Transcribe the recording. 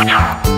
Watch out!